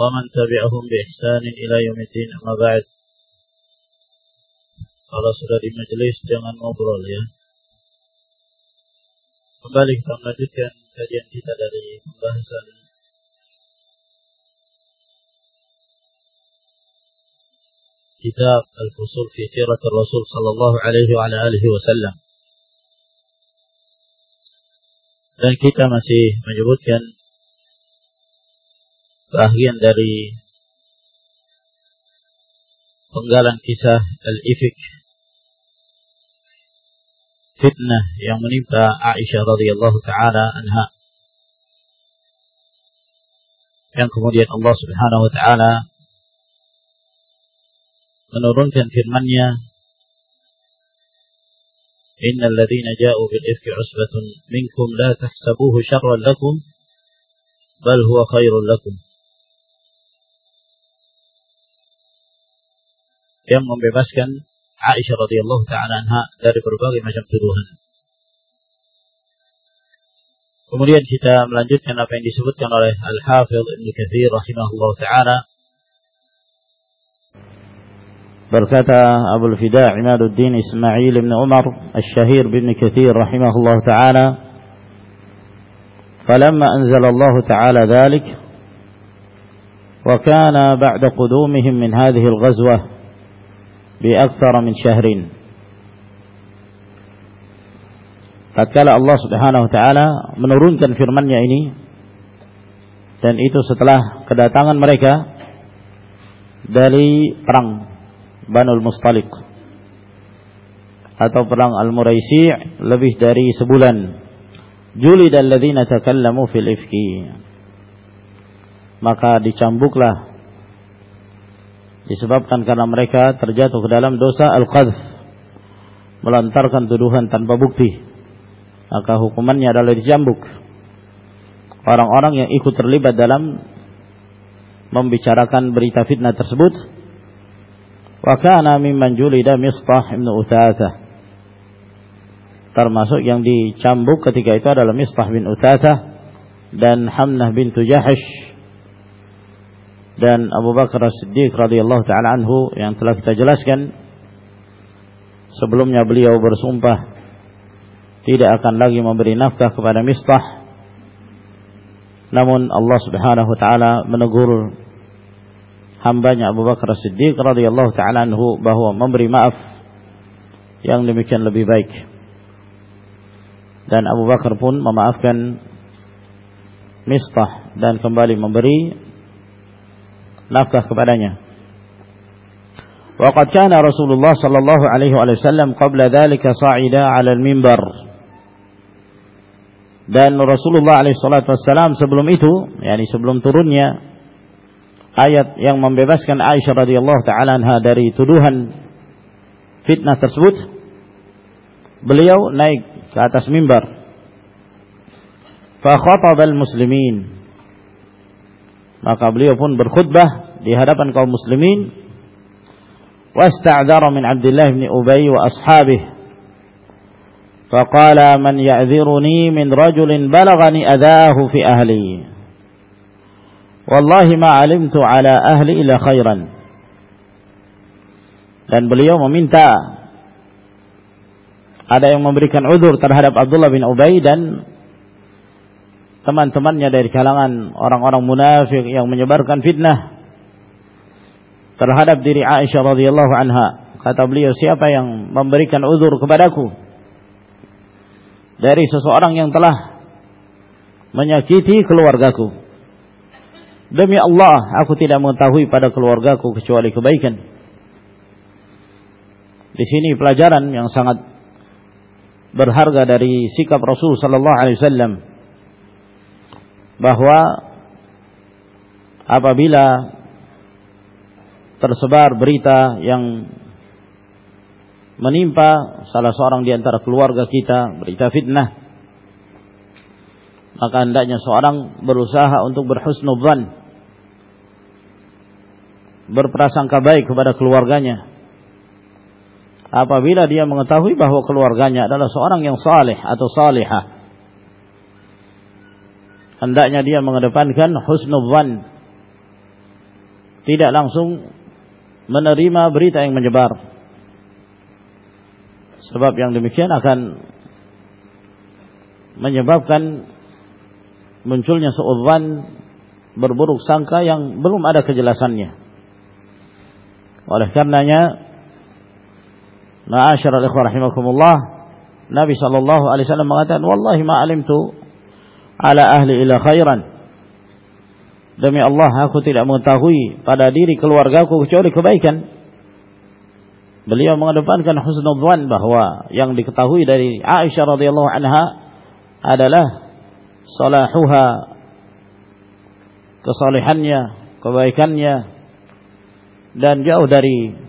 ومن تبعهم بإحسان إلى يوم الدين أما بعد Kalau sudah di majelis jangan ngobrol ya. Kembali kita melanjutkan kajian kita dari pembahasan kitab Al-Fusul fi Sirat Rasul sallallahu alaihi wa alihi wasallam. Dan kita masih menyebutkan bagian dari penggalan kisah Al-Ifik fitnah yang menimpa Aisyah radhiyallahu taala anha yang kemudian Allah Subhanahu wa taala menurunkan firman-Nya Innal ladzina ja'u bil ifki usbatun minkum la tahsabuhu syarran lakum bal huwa khairul lakum yang membebaskan Aisyah radhiyallahu taala anha dari berbagai macam tuduhan. Kemudian kita melanjutkan apa yang disebutkan oleh Al-Hafidh Ibn Kathir rahimahullah taala. Berkata Abu Fida Imaduddin Ismail bin Umar Al-Syahir bin Kathir rahimahullah taala فلما أنزل الله تعالى ذلك وكان بعد قدومهم من هذه الغزوة بأكثر من شهرين tatkala Allah Subhanahu wa taala menurunkan firman-Nya ini dan itu setelah kedatangan mereka dari perang Banul Mustaliq atau perang Al-Muraisi' lebih dari sebulan julid alladzina takallamu fil ifki maka dicambuklah disebabkan karena mereka terjatuh ke dalam dosa al-qadh melantarkan tuduhan tanpa bukti. Maka hukumannya adalah dicambuk orang-orang yang ikut terlibat dalam membicarakan berita fitnah tersebut. Wa kana mimman julida Mistah ibn Uthathah termasuk yang dicambuk ketika itu adalah Mistah bin Uthathah dan Hamnah bintu Jahash dan Abu Bakar As-Siddiq radhiyallahu taala anhu yang telah kita jelaskan sebelumnya beliau bersumpah tidak akan lagi memberi nafkah kepada Mistah. Namun Allah Subhanahu wa taala menegur hambanya Abu Bakar As-Siddiq radhiyallahu taala anhu bahwa memberi maaf yang demikian lebih baik. Dan Abu Bakar pun memaafkan Mistah dan kembali memberi nafkah kepadanya. Waqad kana Rasulullah sallallahu alaihi wasallam qabla dhalika sa'ida 'ala al-mimbar. Dan Rasulullah alaihi salatu wasallam sebelum itu, yakni sebelum turunnya ayat yang membebaskan Aisyah radhiyallahu taala anha dari tuduhan fitnah tersebut, beliau naik ke atas mimbar. Fa khataba al-muslimin maka beliau pun berkhutbah di hadapan kaum muslimin wasta'dzara min Abdullah bin Ubay wa ashabihi فقال من يعذرني من رجل بلغني أذاه في أهلي والله ما علمت على أهلي إلا خيرا dan beliau meminta ada yang memberikan udur terhadap Abdullah bin Ubay dan teman-temannya dari kalangan orang-orang munafik yang menyebarkan fitnah terhadap diri Aisyah radhiyallahu anha. Kata beliau, siapa yang memberikan uzur kepadaku dari seseorang yang telah menyakiti keluargaku. Demi Allah, aku tidak mengetahui pada keluargaku kecuali kebaikan. Di sini pelajaran yang sangat berharga dari sikap Rasul sallallahu alaihi wasallam bahwa apabila tersebar berita yang menimpa salah seorang di antara keluarga kita, berita fitnah, maka hendaknya seorang berusaha untuk berhusnudzan, berprasangka baik kepada keluarganya. Apabila dia mengetahui bahwa keluarganya adalah seorang yang saleh atau salihah, hendaknya dia mengedepankan husnudzan, tidak langsung menerima berita yang menyebar Sebab yang demikian akan menyebabkan munculnya seudwan berburuk sangka yang belum ada kejelasannya. Oleh karenanya, ma'asyar al-ikhwah rahimakumullah, Nabi sallallahu alaihi wasallam mengatakan, "Wallahi ma alimtu ala ahli ila khairan." Demi Allah, aku tidak mengetahui pada diri keluargaku kecuali kebaikan. Beliau mengedepankan husnudzan bahwa yang diketahui dari Aisyah radhiyallahu anha adalah salahuha kesalehannya, kebaikannya dan jauh dari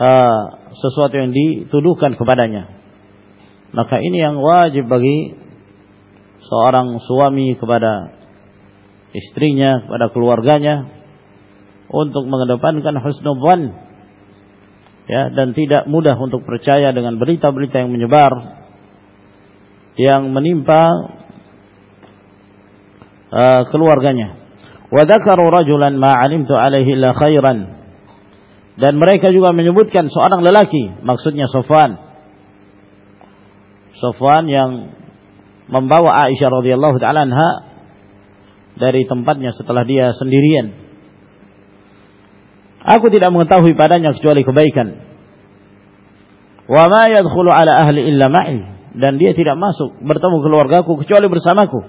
uh, sesuatu yang dituduhkan kepadanya. Maka ini yang wajib bagi seorang suami kepada istrinya, kepada keluarganya untuk mengedepankan husnudzan ya dan tidak mudah untuk percaya dengan berita-berita yang menyebar yang menimpa uh, keluarganya. Wa rajulan ma 'alaihi illa khairan. Dan mereka juga menyebutkan seorang lelaki, maksudnya Sofwan. Sofwan yang membawa Aisyah radhiyallahu taala anha dari tempatnya setelah dia sendirian Aku tidak mengetahui padanya kecuali kebaikan. Wa ma yadkhulu ala ahli illa ma'i dan dia tidak masuk bertemu keluargaku kecuali bersamaku.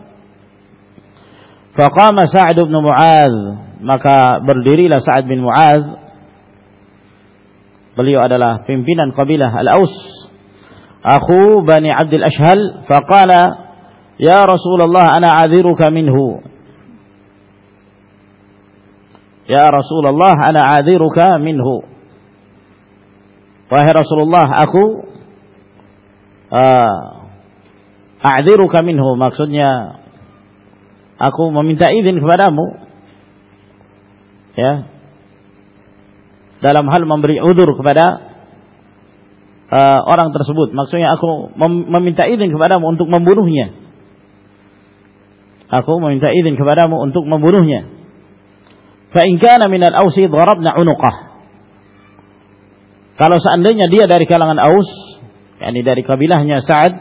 Faqama Sa'd bin Mu'adz, maka berdirilah Sa'ad bin Mu'adz. Beliau adalah pimpinan kabilah Al-Aus. Aku Bani Abdul Ashhal, faqala, "Ya Rasulullah, ana a'dziruka minhu." Ya Rasulullah, ana adiruka minhu. Wahai Rasulullah, aku uh, a'dziruka minhu. Maksudnya, aku meminta izin kepadamu. Ya. Dalam hal memberi udur kepada uh, orang tersebut. Maksudnya aku mem meminta izin kepadamu untuk membunuhnya. Aku meminta izin kepadamu untuk membunuhnya. Fa in kana minal ausi darabna unuqah. Kalau seandainya dia dari kalangan Aus, yakni dari kabilahnya Sa'ad,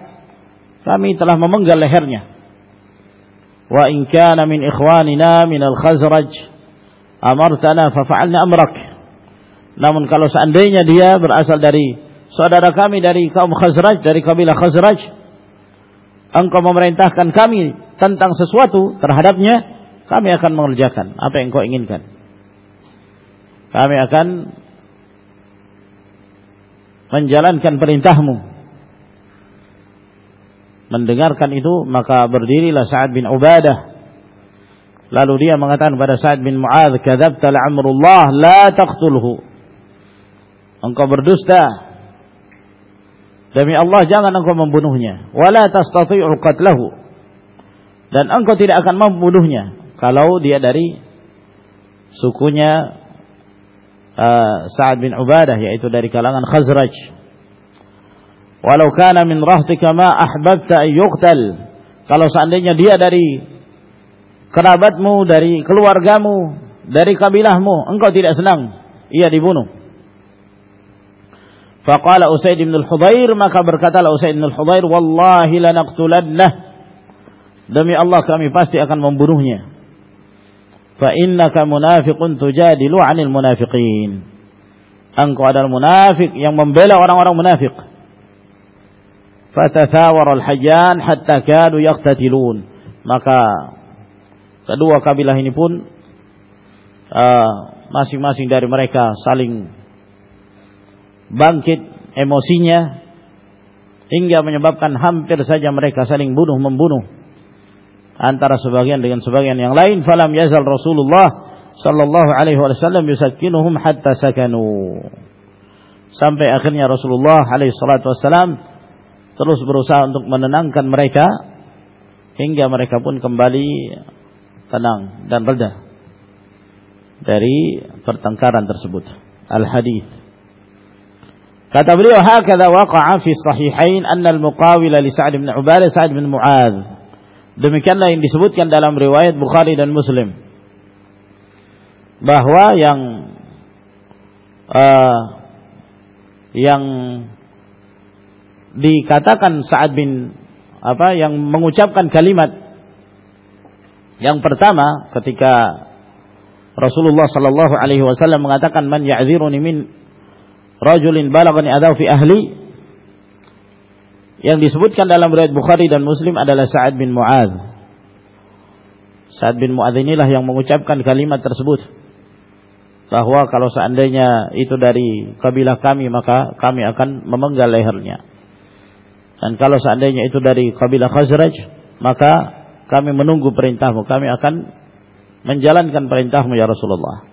kami telah memenggal lehernya. Wa in kana min ikhwanina min al-Khazraj, amartana fa fa'alna amrak. Namun kalau seandainya dia berasal dari saudara kami dari kaum Khazraj, dari kabilah Khazraj, engkau memerintahkan kami tentang sesuatu terhadapnya, kami akan mengerjakan apa yang kau inginkan. Kami akan menjalankan perintahmu. Mendengarkan itu maka berdirilah Sa'ad bin Ubadah. Lalu dia mengatakan kepada Sa'ad bin Mu'adz, "Kadzabta la'amrullah la taqtulhu." Engkau berdusta. Demi Allah jangan engkau membunuhnya. Wala tastati'u qatlahu. Dan engkau tidak akan membunuhnya kalau dia dari sukunya uh, Sa'ad bin Ubadah yaitu dari kalangan Khazraj. Walau kana min rahtika ma ahbabta yuqtal. Kalau seandainya dia dari kerabatmu, dari keluargamu, dari kabilahmu, engkau tidak senang ia dibunuh. Faqala Usaid bin Al-Hudair maka berkatalah Usaid bin Al-Hudair wallahi lanaqtulannah demi Allah kami pasti akan membunuhnya fa innaka munafiqun tujadilu 'anil munafiqin. Engkau adalah munafik yang membela orang-orang munafik. Fatathawara al-hayyan hatta kadu yaqtatilun. Maka kedua kabilah ini pun uh, masing-masing uh, dari mereka saling bangkit emosinya hingga menyebabkan hampir saja mereka saling bunuh membunuh antara sebagian dengan sebagian yang lain. Falam yazal Rasulullah sallallahu alaihi wasallam yusakkinuhum hatta sakanu. Sampai akhirnya Rasulullah alaihi salatu wasallam terus berusaha untuk menenangkan mereka hingga mereka pun kembali tenang dan reda dari pertengkaran tersebut. Al hadis kata beliau hakadha waqa'a fi sahihain anna al muqawila li Sa'd bin Ubadah Sa'd bin Mu'adz demikianlah yang disebutkan dalam riwayat Bukhari dan Muslim. Bahwa yang uh, yang dikatakan Sa'ad bin apa yang mengucapkan kalimat yang pertama ketika Rasulullah sallallahu alaihi wasallam mengatakan man ya'dziruni min rajulin balagani adaw fi ahli yang disebutkan dalam riwayat Bukhari dan Muslim adalah Sa'ad bin Mu'adz. Sa'ad bin Mu'adz inilah yang mengucapkan kalimat tersebut bahwa kalau seandainya itu dari kabilah kami maka kami akan memenggal lehernya. Dan kalau seandainya itu dari kabilah Khazraj maka kami menunggu perintahmu, kami akan menjalankan perintahmu ya Rasulullah.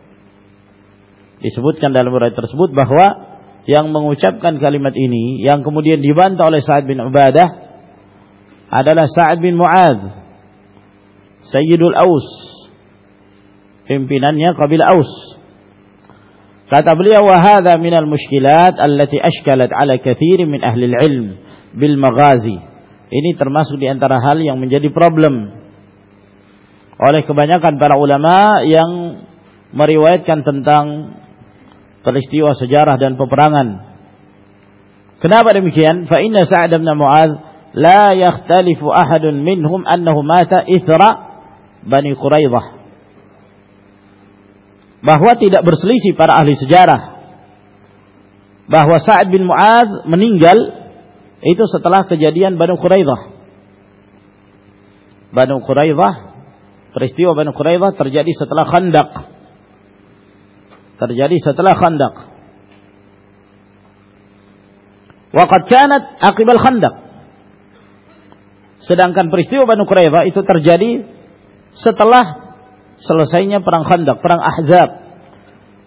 Disebutkan dalam riwayat tersebut bahwa yang mengucapkan kalimat ini yang kemudian dibantah oleh Sa'ad bin Ubadah adalah Sa'ad bin Mu'adz Sayyidul Aus pimpinannya kabilah Aus Kata beliau wa hadha min al-mushkilat allati ashkalat ala katsirin min ahli al-ilm bil maghazi. Ini termasuk di antara hal yang menjadi problem oleh kebanyakan para ulama yang meriwayatkan tentang peristiwa sejarah dan peperangan. Kenapa demikian? Fa inna Sa'ad bin Mu'adz la yakhtalifu ahadun minhum annahu mata ithra Bani Quraidah bahwa tidak berselisih para ahli sejarah bahwa Sa'ad bin Mu'adz meninggal itu setelah kejadian Banu Quraidah. Banu Quraidah, peristiwa Banu Quraidah terjadi setelah Khandaq. Terjadi setelah Khandaq. Waqad kanat aqibal Khandaq. Sedangkan peristiwa Banu Quraidah itu terjadi setelah selesainya perang Khandaq, perang Ahzab.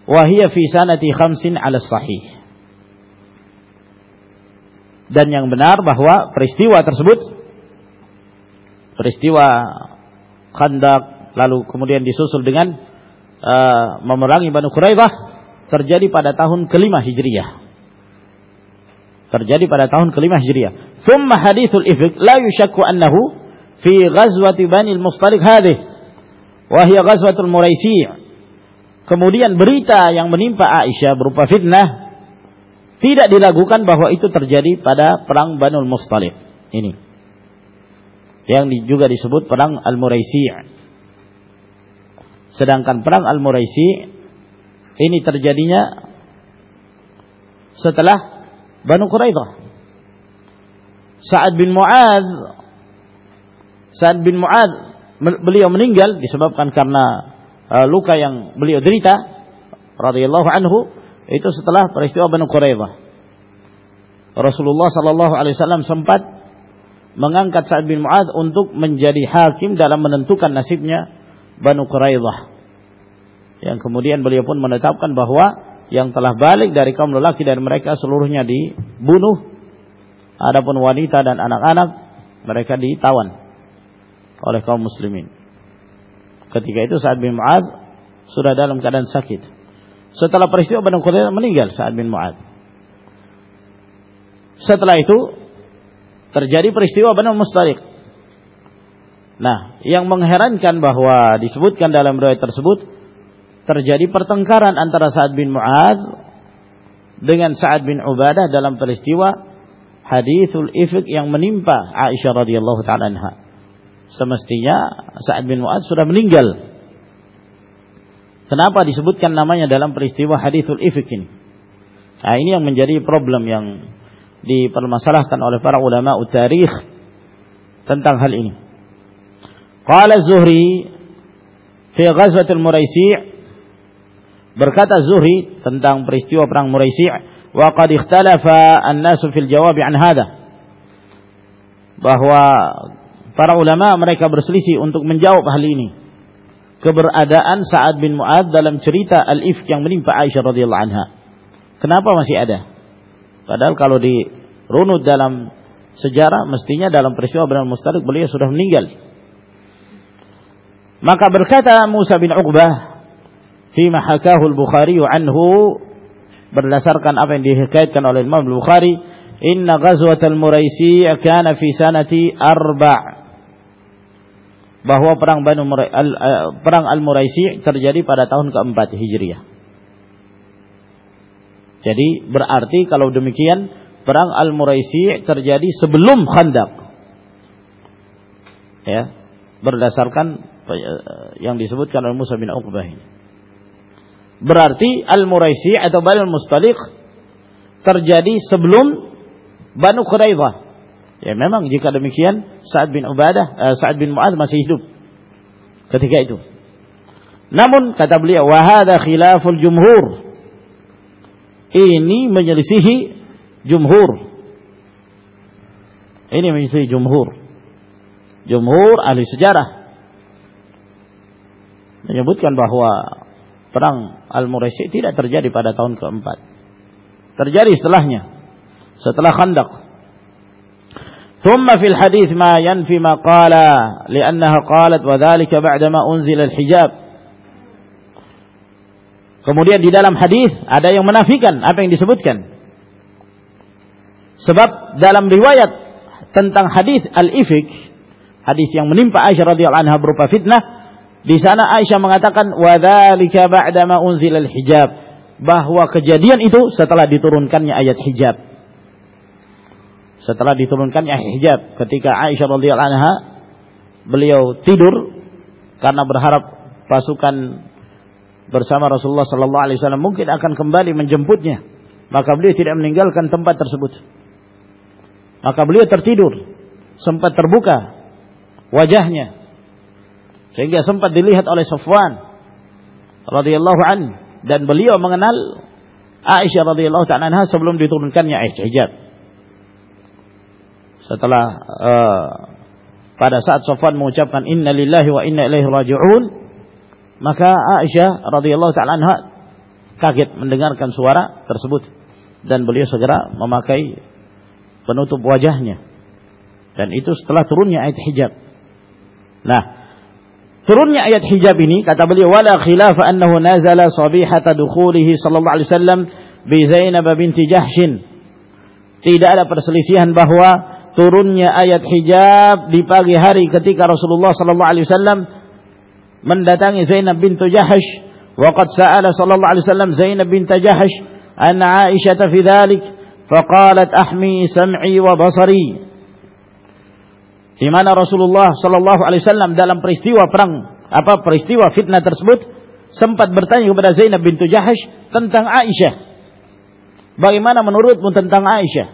Wahia fi sanati khamsin ala sahih. Dan yang benar bahwa peristiwa tersebut peristiwa Khandaq lalu kemudian disusul dengan uh, memerangi Banu Quraidah terjadi pada tahun kelima Hijriyah. Terjadi pada tahun kelima Hijriyah. Thumma hadithul ifk la yushakku annahu fi ghazwati Bani al-Mustalik hadhihi wahya ghazwatul Muraisi' kemudian berita yang menimpa Aisyah berupa fitnah tidak dilakukan bahwa itu terjadi pada perang Banul Mustalik ini yang juga disebut perang Al-Muraisi' sedangkan perang Al-Muraisi' ini terjadinya setelah Banu Quraidah Sa'ad bin Mu'adz Sa'ad bin Mu'adz beliau meninggal disebabkan karena uh, luka yang beliau derita radhiyallahu anhu itu setelah peristiwa Banu Quraidah. Rasulullah sallallahu alaihi wasallam sempat mengangkat Sa'ad bin Mu'adz untuk menjadi hakim dalam menentukan nasibnya Banu Quraidah. Yang kemudian beliau pun menetapkan bahwa yang telah balik dari kaum lelaki dan mereka seluruhnya dibunuh. Adapun wanita dan anak-anak mereka ditawan oleh kaum muslimin. Ketika itu Sa'ad bin Mu'ad sudah dalam keadaan sakit. Setelah peristiwa Banu Quraidah meninggal Sa'ad bin Mu'ad. Setelah itu terjadi peristiwa Banu Mustalik. Nah, yang mengherankan bahwa disebutkan dalam riwayat tersebut terjadi pertengkaran antara Sa'ad bin Mu'ad dengan Sa'ad bin Ubadah dalam peristiwa hadithul ifk yang menimpa Aisyah radhiyallahu taala anha semestinya Sa'ad bin Mu'ad sudah meninggal. Kenapa disebutkan namanya dalam peristiwa hadithul ifk ini? Nah, ini yang menjadi problem yang dipermasalahkan oleh para ulama utarikh tentang hal ini. Qala Zuhri fi ghazwatil Muraisi' berkata Zuhri tentang peristiwa perang Muraisi' wa qad ikhtalafa an-nasu fil jawab an hadha bahwa para ulama mereka berselisih untuk menjawab hal ini. Keberadaan Sa'ad bin Mu'ad dalam cerita Al-Ifk yang menimpa Aisyah radhiyallahu anha. Kenapa masih ada? Padahal kalau dirunut dalam sejarah mestinya dalam peristiwa Bani Mustalik beliau sudah meninggal. Maka berkata Musa bin Uqbah fi hakahu al-Bukhari anhu berdasarkan apa yang dihikaitkan oleh Imam Bukhari inna ghazwat al-Muraisi kana fi sanati arba' bahwa perang Banu Murai, al, uh, perang Al-Muraisi terjadi pada tahun keempat Hijriah. Jadi berarti kalau demikian perang Al-Muraisi terjadi sebelum Khandaq. Ya, berdasarkan yang disebutkan oleh Musa bin Uqbah ini. Berarti Al-Muraisi atau Banu Mustaliq terjadi sebelum Banu Quraidah. Ya memang jika demikian Sa'ad bin Ubadah, uh, Sa'ad bin Mu'ad masih hidup ketika itu. Namun kata beliau, wahada khilaful jumhur. Ini menyelisihi jumhur. Ini menyelisihi jumhur. Jumhur ahli sejarah menyebutkan bahwa perang Al-Muraisi tidak terjadi pada tahun keempat. Terjadi setelahnya. Setelah Khandaq. ثم في الحديث ما ينفي ما قال لأنها قالت وذلك بعدما أنزل الحجاب Kemudian di dalam hadis ada yang menafikan apa yang disebutkan. Sebab dalam riwayat tentang hadis al-ifk, hadis yang menimpa Aisyah radhiyallahu anha berupa fitnah, di sana Aisyah mengatakan wadzalika ba'dama unzilal hijab bahwa kejadian itu setelah diturunkannya ayat hijab. Setelah diturunkannya ayat hijab ketika Aisyah radhiyallahu anha beliau tidur karena berharap pasukan bersama Rasulullah sallallahu alaihi wasallam mungkin akan kembali menjemputnya. Maka beliau tidak meninggalkan tempat tersebut. Maka beliau tertidur, sempat terbuka wajahnya sehingga sempat dilihat oleh Safwan radhiyallahu an dan beliau mengenal Aisyah radhiyallahu ta'ala anha sebelum diturunkannya hijab. Setelah uh, pada saat Safwan mengucapkan inna lillahi wa inna ilaihi raji'un maka Aisyah radhiyallahu ta'ala anha kaget mendengarkan suara tersebut dan beliau segera memakai penutup wajahnya dan itu setelah turunnya ayat hijab. Nah, Turunnya ayat hijab ini kata beliau wala khilafa annahu nazala sabihata dukhulihi sallallahu alaihi wasallam bi Zainab binti Jahshin. Tidak ada perselisihan bahwa turunnya ayat hijab di pagi hari ketika Rasulullah sallallahu alaihi wasallam mendatangi Zainab bintu Jahsh wa qad sa'ala sallallahu alaihi wasallam Zainab bintu Jahsh an Aisyah fi dhalik faqalat ahmi sam'i wa basari di mana Rasulullah Shallallahu Alaihi Wasallam dalam peristiwa perang apa peristiwa fitnah tersebut sempat bertanya kepada Zainab bintu Jahash tentang Aisyah. Bagaimana menurutmu tentang Aisyah?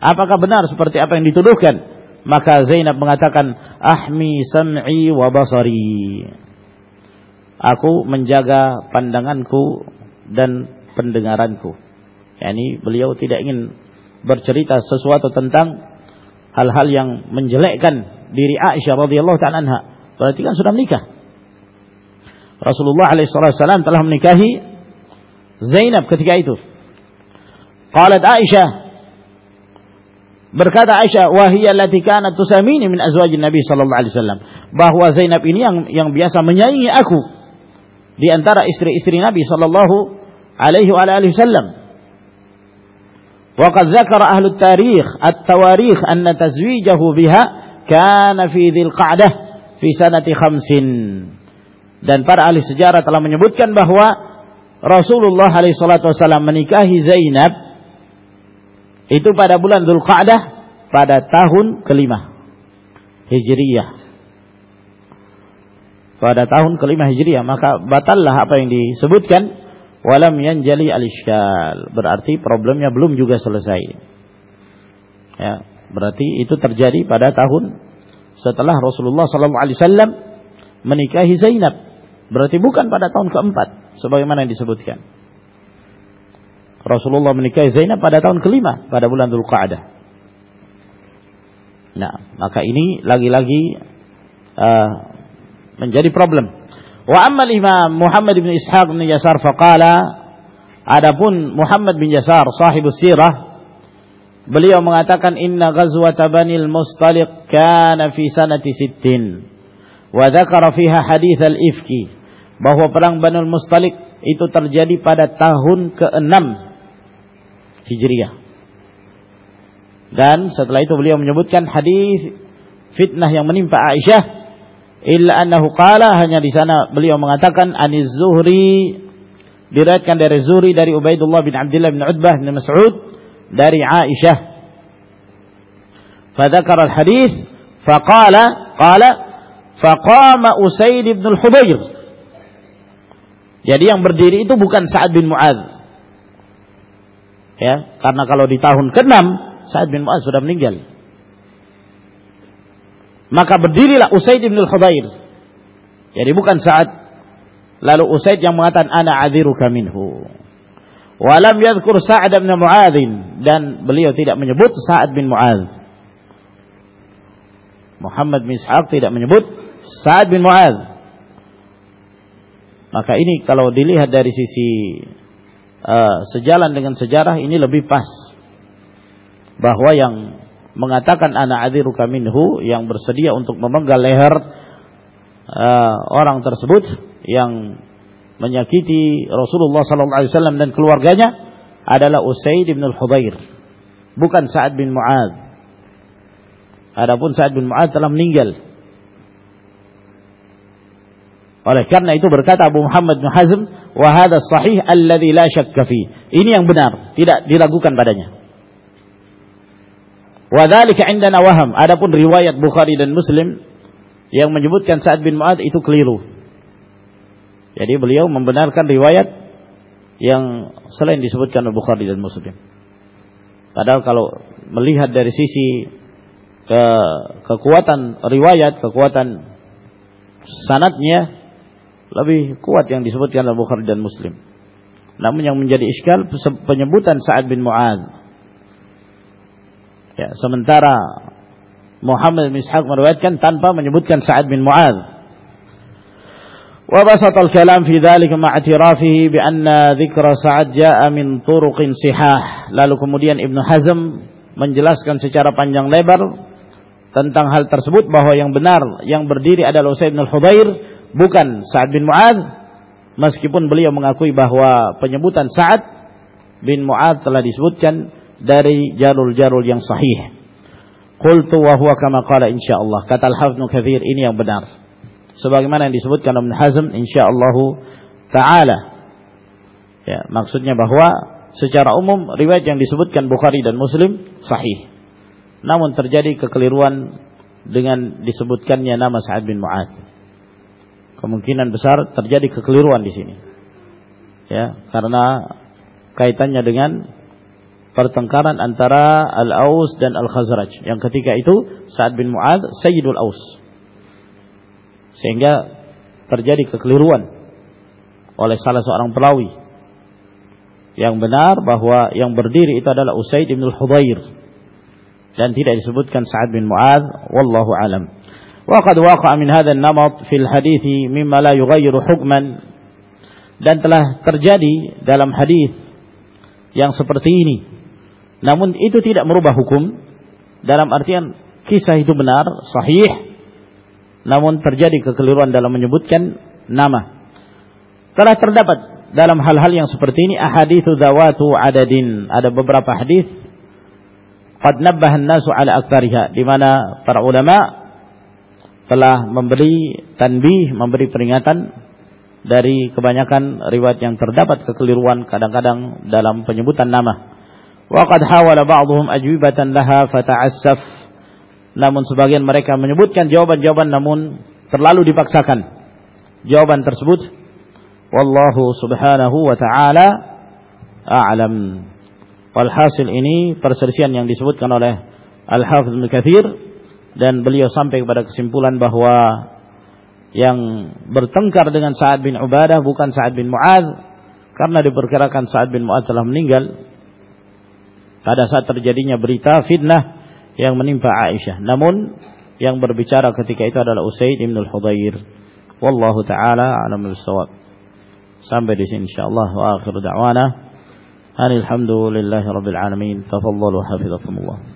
Apakah benar seperti apa yang dituduhkan? Maka Zainab mengatakan, "Ahmi sam'i wa basari." Aku menjaga pandanganku dan pendengaranku. Yani beliau tidak ingin bercerita sesuatu tentang hal-hal yang menjelekkan diri Aisyah radhiyallahu taala anha. Berarti kan sudah menikah. Rasulullah alaihissalam telah menikahi Zainab ketika itu. Qalat Aisyah berkata Aisyah wahiyya allati kanat tusamini min azwajin Nabi sallallahu alaihi wasallam bahwa Zainab ini yang yang biasa menyaingi aku di antara istri-istri Nabi sallallahu alaihi wasallam وقد ذكر أهل التاريخ التواريخ أن تزويجه بها كان في ذي القعدة في سنة خمس dan para ahli sejarah telah menyebutkan bahwa Rasulullah SAW menikahi Zainab itu pada bulan Dzulqa'dah pada tahun kelima Hijriyah pada tahun kelima Hijriyah maka batallah apa yang disebutkan walam yanjali al-isyal. Berarti problemnya belum juga selesai. Ya, berarti itu terjadi pada tahun setelah Rasulullah sallallahu alaihi wasallam menikahi Zainab. Berarti bukan pada tahun keempat sebagaimana yang disebutkan. Rasulullah menikahi Zainab pada tahun kelima pada bulan Dzulqa'dah. Nah, Maka ini lagi-lagi uh, menjadi problem. Wa amma Imam Muhammad bin Ishaq bin Yasar faqala Adapun Muhammad bin Yasar sahibus sirah beliau mengatakan inna ghazwat Banil Mustaliq kana fi sanati sittin wa dzakara fiha hadits al-ifki bahwa perang Banul Mustaliq itu terjadi pada tahun ke-6 Hijriah. Dan setelah itu beliau menyebutkan hadis fitnah yang menimpa Aisyah illa annahu qala hanya di sana beliau mengatakan aniz Zuhri diriwayatkan dari Zuri dari Ubaidullah bin Abdullah bin Utbah bin Mas'ud dari Aisyah. Fadzakar al-hadis faqala qala faqama Usaid bin al-Hubayr. Jadi yang berdiri itu bukan Sa'ad bin Mu'adz. Ya, karena kalau di tahun ke-6 Sa'ad bin Mu'adz sudah meninggal. Maka berdirilah Usaid bin al-Hubayr. Jadi bukan Sa'ad Lalu Usaid yang mengatakan ana adziruka minhu. Walam yadhkur Sa'ad bin Mu'adz dan beliau tidak menyebut Sa'ad bin Mu'adz. Muhammad bin Ishaq tidak menyebut Sa'ad bin Mu'adz. Maka ini kalau dilihat dari sisi uh, sejalan dengan sejarah ini lebih pas. Bahwa yang mengatakan ana adziruka minhu yang bersedia untuk memenggal leher uh, orang tersebut yang menyakiti Rasulullah wasallam dan keluarganya adalah Usaid bin Al-Hubair, bukan Sa'ad bin Mu'adz. Adapun Sa'ad bin Mu'adz telah meninggal. Oleh karena itu berkata Abu Muhammad bin Hazm, "Wa sahih alladhi la syakka fi." Ini yang benar, tidak diragukan padanya. Wa dzalika indana waham. Adapun riwayat Bukhari dan Muslim yang menyebutkan Sa'ad bin Mu'adz itu keliru. Jadi beliau membenarkan riwayat yang selain disebutkan oleh Bukhari dan Muslim. Padahal kalau melihat dari sisi ke kekuatan riwayat, kekuatan sanatnya lebih kuat yang disebutkan oleh Bukhari dan Muslim. Namun yang menjadi iskal penyebutan Sa'ad bin Mu'ad. Ya, sementara Muhammad bin Ishaq meriwayatkan tanpa menyebutkan Sa'ad bin Mu'adz. Wa الكلام في ذلك dzalika اعترافه بأن ذكر dzikra Sa'ad jaa min turuqin. Lalu kemudian Ibnu Hazm menjelaskan secara panjang lebar tentang hal tersebut bahwa yang benar yang berdiri adalah Usaid bin Al-Hudair bukan Sa'ad bin Mu'ad meskipun beliau mengakui bahwa penyebutan Sa'ad bin Mu'ad telah disebutkan dari jarul-jarul yang sahih qultu wa huwa kama qala insyaallah kata Al-Hafidz Katsir ini yang benar sebagaimana yang disebutkan Ibn Hazm insyaallah taala. Ya, maksudnya bahwa secara umum riwayat yang disebutkan Bukhari dan Muslim sahih. Namun terjadi kekeliruan dengan disebutkannya nama Sa'ad bin Mu'adz. Kemungkinan besar terjadi kekeliruan di sini. Ya, karena kaitannya dengan pertengkaran antara Al-Aus dan Al-Khazraj. Yang ketika itu Sa'ad bin Mu'adz Sayyidul Aus. Sehingga terjadi kekeliruan oleh salah seorang pelawi yang benar bahwa yang berdiri itu adalah Usaid bin Al-Hudair dan tidak disebutkan Sa'ad bin Mu'adz wallahu alam. Qad waqa'a min hadha an-namat fil hadits mimma la yughayyiru hukman. Dan telah terjadi dalam hadis yang seperti ini namun itu tidak merubah hukum dalam artian kisah itu benar sahih namun terjadi kekeliruan dalam menyebutkan nama. Telah terdapat dalam hal-hal yang seperti ini ahaditsu zawatu adadin. Ada beberapa hadis qad nabbaha nasu ala aktsariha di mana para ulama telah memberi tanbih, memberi peringatan dari kebanyakan riwayat yang terdapat kekeliruan kadang-kadang dalam penyebutan nama. Wa qad hawala ba'dhum ajwibatan laha fata'assaf namun sebagian mereka menyebutkan jawaban-jawaban namun terlalu dipaksakan. Jawaban tersebut wallahu subhanahu wa taala a'lam. Walhasil ini perselisihan yang disebutkan oleh Al-Hafidz Ibnu Katsir dan beliau sampai kepada kesimpulan bahwa yang bertengkar dengan Sa'ad bin Ubadah bukan Sa'ad bin Mu'adz karena diperkirakan Sa'ad bin Mu'adz telah meninggal pada saat terjadinya berita fitnah yang menimpa Aisyah. Namun yang berbicara ketika itu adalah Usaid bin Al-Hudayr. Wallahu taala a'lam bissawab. Sampai di sini insyaallah wa akhiru da'wana. Alhamdulillahi rabbil alamin. Tafadhalu hafizakumullah.